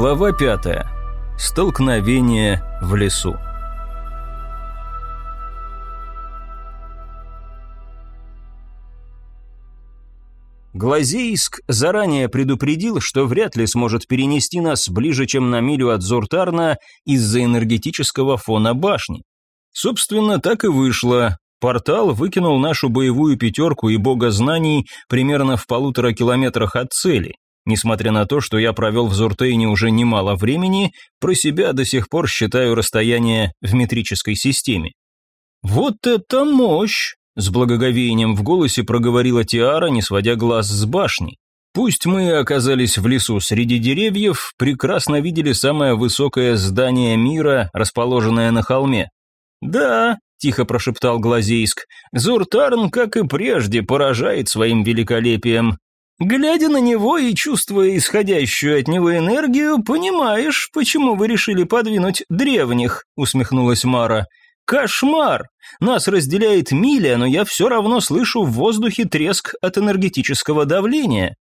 Глава пятая. Столкновение в лесу. Глазейск заранее предупредил, что вряд ли сможет перенести нас ближе, чем на милю от Зуртарна из-за энергетического фона башни. Собственно, так и вышло. Портал выкинул нашу боевую пятерку и бога знаний примерно в полутора километрах от цели. Несмотря на то, что я провел в Зуртейне уже немало времени, про себя до сих пор считаю расстояние в метрической системе. «Вот это мощь!» – с благоговением в голосе проговорила Тиара, не сводя глаз с башни. Пусть мы оказались в лесу среди деревьев, прекрасно видели самое высокое здание мира, расположенное на холме. «Да, тихо прошептал Глазейск. Зуртарн, как и прежде, поражает своим великолепием. Глядя на него и чувствуя исходящую от него энергию, понимаешь, почему вы решили подвинуть древних, усмехнулась Мара. Кошмар! Нас разделяет миля, но я все равно слышу в воздухе треск от энергетического давления.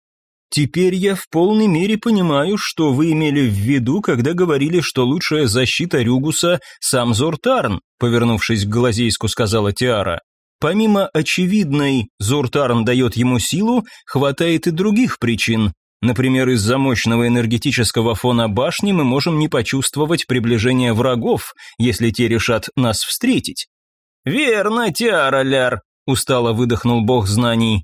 Теперь я в полной мере понимаю, что вы имели в виду, когда говорили, что лучшая защита Рюгуса – сам Зортарн, повернувшись к Глазейску, сказала Тиара. Помимо очевидной «Зуртарн дает ему силу», хватает и других причин. Например, из-за мощного энергетического фона башни мы можем не почувствовать приближение врагов, если те решат нас встретить. «Верно, Тиара Ляр», – устало выдохнул бог знаний.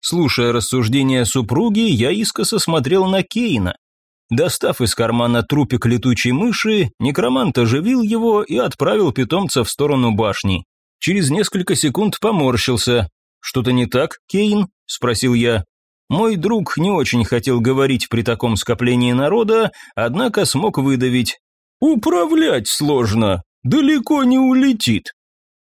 Слушая рассуждения супруги, я искоса смотрел на Кейна. Достав из кармана трупик летучей мыши, некромант оживил его и отправил питомца в сторону башни. Через несколько секунд поморщился. «Что-то не так, Кейн?» – спросил я. Мой друг не очень хотел говорить при таком скоплении народа, однако смог выдавить. «Управлять сложно, далеко не улетит».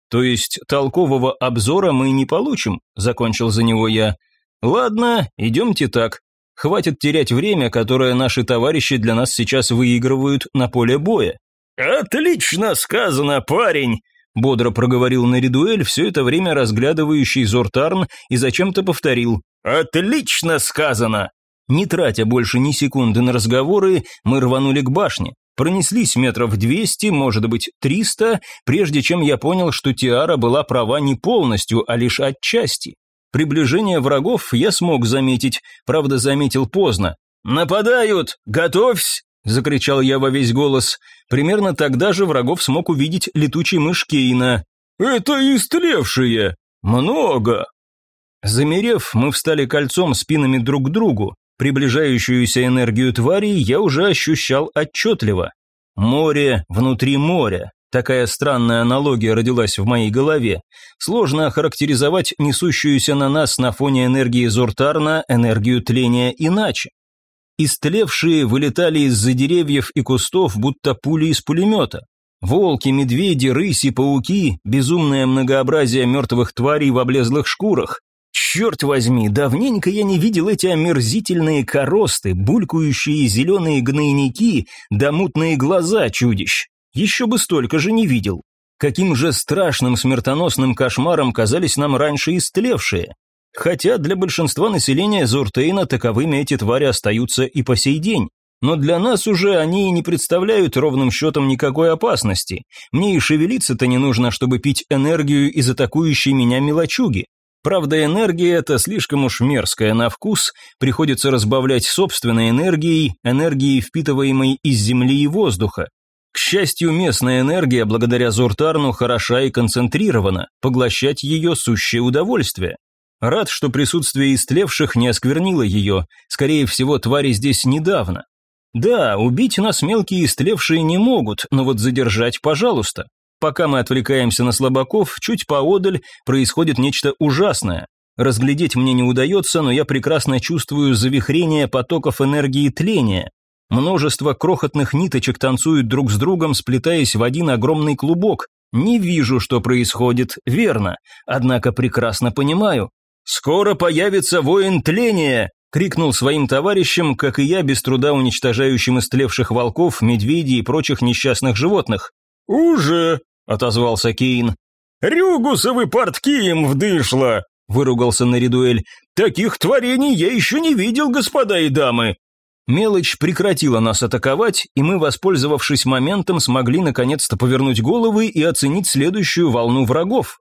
То есть толкового обзора мы не получим, закончил за него я. Ладно, идемте так. Хватит терять время, которое наши товарищи для нас сейчас выигрывают на поле боя. Отлично сказано, парень, бодро проговорил Наридуэль, все это время разглядывающий Зортарн, и зачем-то повторил. «Отлично сказано!» Не тратя больше ни секунды на разговоры, мы рванули к башне. Пронеслись метров двести, может быть, триста, прежде чем я понял, что Тиара была права не полностью, а лишь отчасти. Приближение врагов я смог заметить, правда, заметил поздно. «Нападают! Готовься!» – закричал я во весь голос. Примерно тогда же врагов смог увидеть летучий мышь Кейна. «Это истлевшие! Много!» Замерев, мы встали кольцом спинами друг к другу. Приближающуюся энергию тварей я уже ощущал отчетливо. Море внутри моря. Такая странная аналогия родилась в моей голове. Сложно охарактеризовать несущуюся на нас на фоне энергии Зуртарна энергию тления иначе. Истлевшие вылетали из-за деревьев и кустов, будто пули из пулемета. Волки, медведи, рыси, пауки, безумное многообразие мертвых тварей в облезлых шкурах. Черт возьми, давненько я не видел эти омерзительные коросты, булькающие зеленые гнойники, да мутные глаза чудищ. Еще бы столько же не видел. Каким же страшным смертоносным кошмаром казались нам раньше истлевшие. Хотя для большинства населения Зуртейна таковыми эти твари остаются и по сей день. Но для нас уже они не представляют ровным счетом никакой опасности. Мне и шевелиться-то не нужно, чтобы пить энергию из атакующей меня мелочуги. Правда, энергия эта слишком уж мерзкая на вкус, приходится разбавлять собственной энергией, энергией, впитываемой из земли и воздуха. К счастью, местная энергия, благодаря Зуртарну, хороша и концентрирована, поглощать ее сущее удовольствие. Рад, что присутствие истлевших не осквернило ее, скорее всего, твари здесь недавно. Да, убить нас мелкие истлевшие не могут, но вот задержать, пожалуйста. Пока мы отвлекаемся на слабаков, чуть поодаль происходит нечто ужасное. Разглядеть мне не удается, но я прекрасно чувствую завихрение потоков энергии тления. Множество крохотных ниточек танцуют друг с другом, сплетаясь в один огромный клубок. Не вижу, что происходит, верно, однако прекрасно понимаю. «Скоро появится воин тления!» — крикнул своим товарищам, как и я, без труда уничтожающим истлевших волков, медведей и прочих несчастных животных. «Уже!» — отозвался Кейн. «Рюгусовы портки им вдышло!» — выругался Наридуэль. «Таких творений я еще не видел, господа и дамы!» Мелочь прекратила нас атаковать, и мы, воспользовавшись моментом, смогли наконец-то повернуть головы и оценить следующую волну врагов.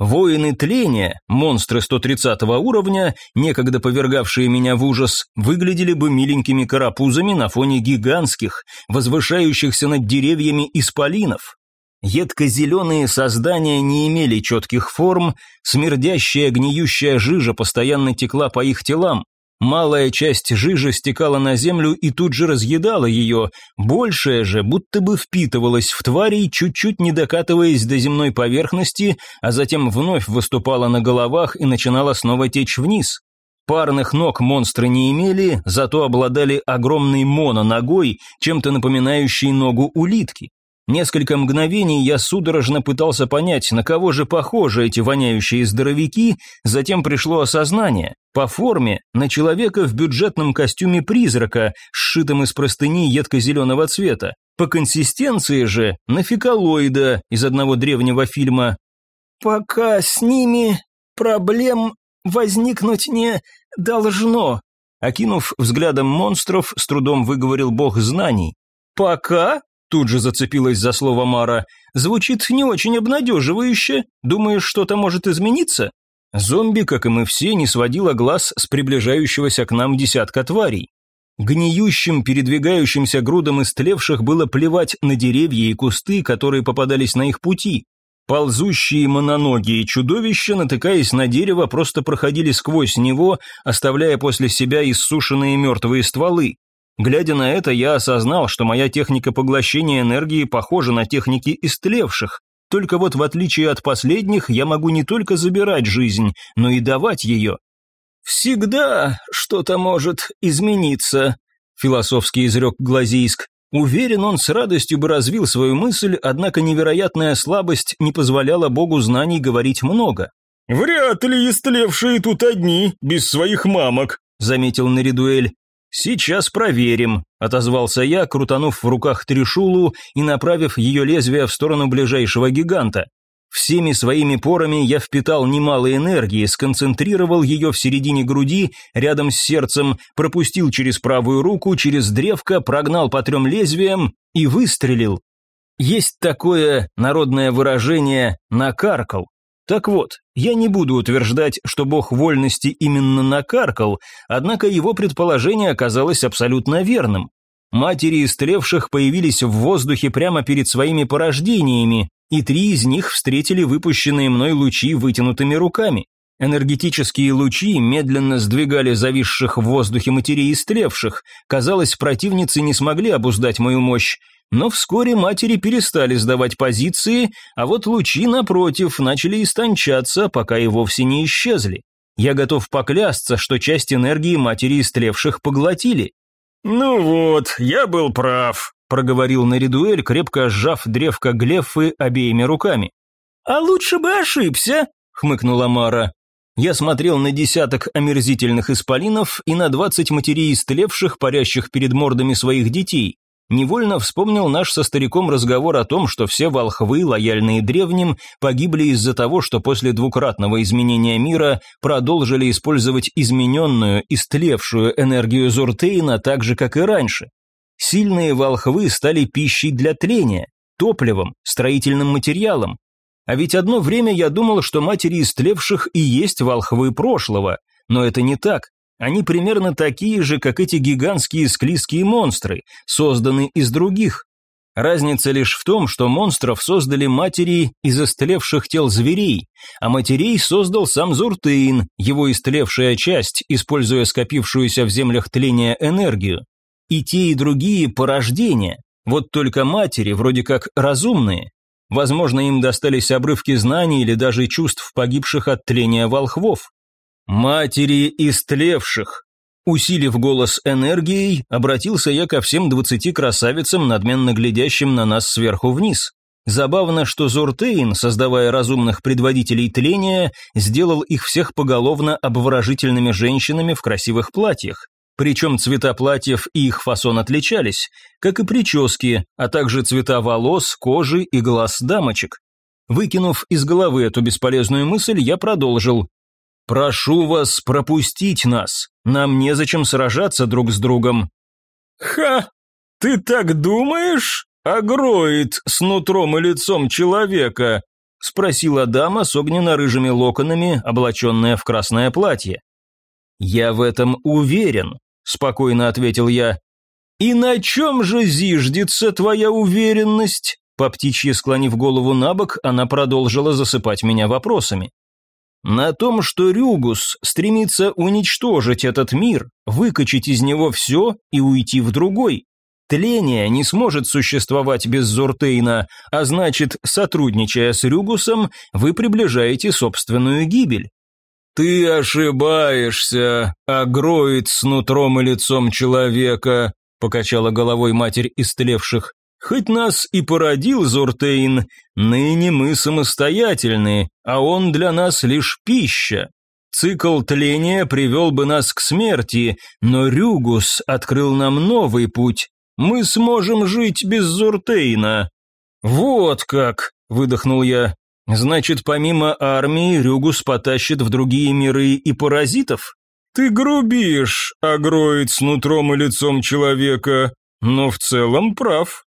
Воины тления, монстры 130 уровня, некогда повергавшие меня в ужас, выглядели бы миленькими карапузами на фоне гигантских, возвышающихся над деревьями исполинов. Едко-зеленые создания не имели четких форм, смердящая гниющая жижа постоянно текла по их телам, Малая часть жижи стекала на землю и тут же разъедала ее, большая же будто бы впитывалась в тварей, чуть-чуть не докатываясь до земной поверхности, а затем вновь выступала на головах и начинала снова течь вниз. Парных ног монстры не имели, зато обладали огромной мононогой, чем-то напоминающей ногу улитки. Несколько мгновений я судорожно пытался понять, на кого же похожи эти воняющие здоровяки, затем пришло осознание. По форме на человека в бюджетном костюме призрака, сшитом из простыни едко-зеленого цвета. По консистенции же на фекалоида из одного древнего фильма. «Пока с ними проблем возникнуть не должно», окинув взглядом монстров, с трудом выговорил бог знаний. «Пока?» Тут же зацепилась за слово Мара. «Звучит не очень обнадеживающе. Думаешь, что-то может измениться?» Зомби, как и мы все, не сводила глаз с приближающегося к нам десятка тварей. Гниющим, передвигающимся грудам истлевших было плевать на деревья и кусты, которые попадались на их пути. Ползущие мононогие чудовища, натыкаясь на дерево, просто проходили сквозь него, оставляя после себя иссушенные мертвые стволы. Глядя на это, я осознал, что моя техника поглощения энергии похожа на техники истлевших. Только вот в отличие от последних, я могу не только забирать жизнь, но и давать ее. «Всегда что-то может измениться», – философски изрек Глазийск. Уверен, он с радостью бы развил свою мысль, однако невероятная слабость не позволяла богу знаний говорить много. «Вряд ли истлевшие тут одни, без своих мамок», – заметил Наридуэль. «Сейчас проверим», – отозвался я, крутанув в руках трешулу и направив ее лезвие в сторону ближайшего гиганта. Всеми своими порами я впитал немало энергии, сконцентрировал ее в середине груди, рядом с сердцем, пропустил через правую руку, через древко, прогнал по трем лезвиям и выстрелил. Есть такое народное выражение «накаркал». Так вот, я не буду утверждать, что бог вольности именно накаркал, однако его предположение оказалось абсолютно верным. Матери истлевших появились в воздухе прямо перед своими порождениями, и три из них встретили выпущенные мной лучи вытянутыми руками. Энергетические лучи медленно сдвигали зависших в воздухе матерей истлевших. Казалось, противницы не смогли обуздать мою мощь, но вскоре матери перестали сдавать позиции, а вот лучи, напротив, начали истончаться, пока и вовсе не исчезли. Я готов поклясться, что часть энергии матери истлевших поглотили. «Ну вот, я был прав», – проговорил Наридуэль, крепко сжав древко Глефы обеими руками. «А лучше бы ошибся», – хмыкнула Мара. Я смотрел на десяток омерзительных исполинов и на двадцать матерей истлевших, парящих перед мордами своих детей. Невольно вспомнил наш со стариком разговор о том, что все волхвы, лояльные древним, погибли из-за того, что после двукратного изменения мира продолжили использовать измененную, истлевшую энергию Зуртейна так же, как и раньше. Сильные волхвы стали пищей для тления, топливом, строительным материалом. А ведь одно время я думал, что матери истлевших и есть волхвы прошлого, но это не так. Они примерно такие же, как эти гигантские склизкие монстры, созданные из других. Разница лишь в том, что монстров создали матери из истлевших тел зверей, а матерей создал сам Зуртейн, его истлевшая часть, используя скопившуюся в землях тления энергию. И те, и другие порождения, вот только матери вроде как разумные. Возможно, им достались обрывки знаний или даже чувств погибших от тления волхвов. «Матери истлевших!» Усилив голос энергией, обратился я ко всем двадцати красавицам, надменно глядящим на нас сверху вниз. Забавно, что Зортейн, создавая разумных предводителей тления, сделал их всех поголовно обворожительными женщинами в красивых платьях. Причем цвета платьев и их фасон отличались, как и прически, а также цвета волос, кожи и глаз дамочек. Выкинув из головы эту бесполезную мысль, я продолжил. «Прошу вас пропустить нас. Нам незачем сражаться друг с другом». Ха! Ты так думаешь? Агроид с нутром и лицом человека? Спросила дама с огненно-рыжими локонами, облаченная в красное платье. «Я в этом уверен», – спокойно ответил я. «И на чем же зиждется твоя уверенность?» По птичьи склонив голову на бок, она продолжила засыпать меня вопросами. «На том, что Рюгус стремится уничтожить этот мир, выкачать из него все и уйти в другой. Тление не сможет существовать без Зортейна, а значит, сотрудничая с Рюгусом, вы приближаете собственную гибель. «Ты ошибаешься, агроид с нутром и лицом человека», покачала головой матерь истлевших. «Хоть нас и породил Зуртейн, ныне мы самостоятельны, а он для нас лишь пища. Цикл тления привел бы нас к смерти, но Рюгус открыл нам новый путь. Мы сможем жить без Зуртейна». «Вот как!» – выдохнул я. Значит, помимо армии, Рюгус потащит в другие миры и паразитов? Ты грубишь, агроид с нутром и лицом человека, но в целом прав.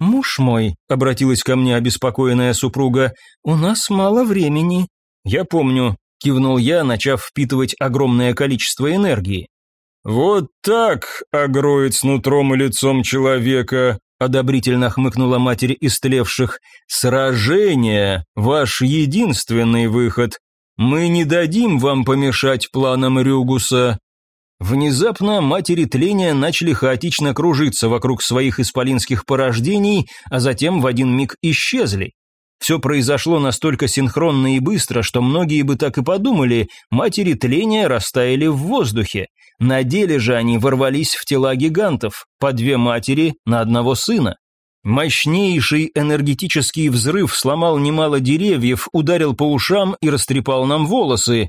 Муж мой, обратилась ко мне обеспокоенная супруга, у нас мало времени. Я помню, кивнул я, начав впитывать огромное количество энергии. Вот так, агроид с нутром и лицом человека, одобрительно хмыкнула матерь истлевших. Сражение – ваш единственный выход. Мы не дадим вам помешать планам Рюгуса. Внезапно матери тления начали хаотично кружиться вокруг своих исполинских порождений, а затем в один миг исчезли. Все произошло настолько синхронно и быстро, что многие бы так и подумали, матери тления растаяли в воздухе. На деле же они ворвались в тела гигантов, по две матери на одного сына. Мощнейший энергетический взрыв сломал немало деревьев, ударил по ушам и растрепал нам волосы.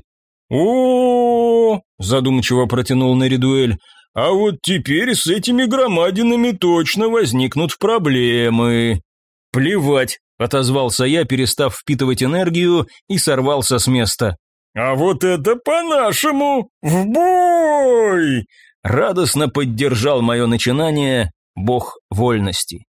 О, задумчиво протянул Наридуэль. «А вот теперь с этими громадинами точно возникнут проблемы». «Плевать», – отозвался я, перестав впитывать энергию, и сорвался с места. «А вот это по-нашему! В бой!» Радостно поддержал мое начинание бог вольности.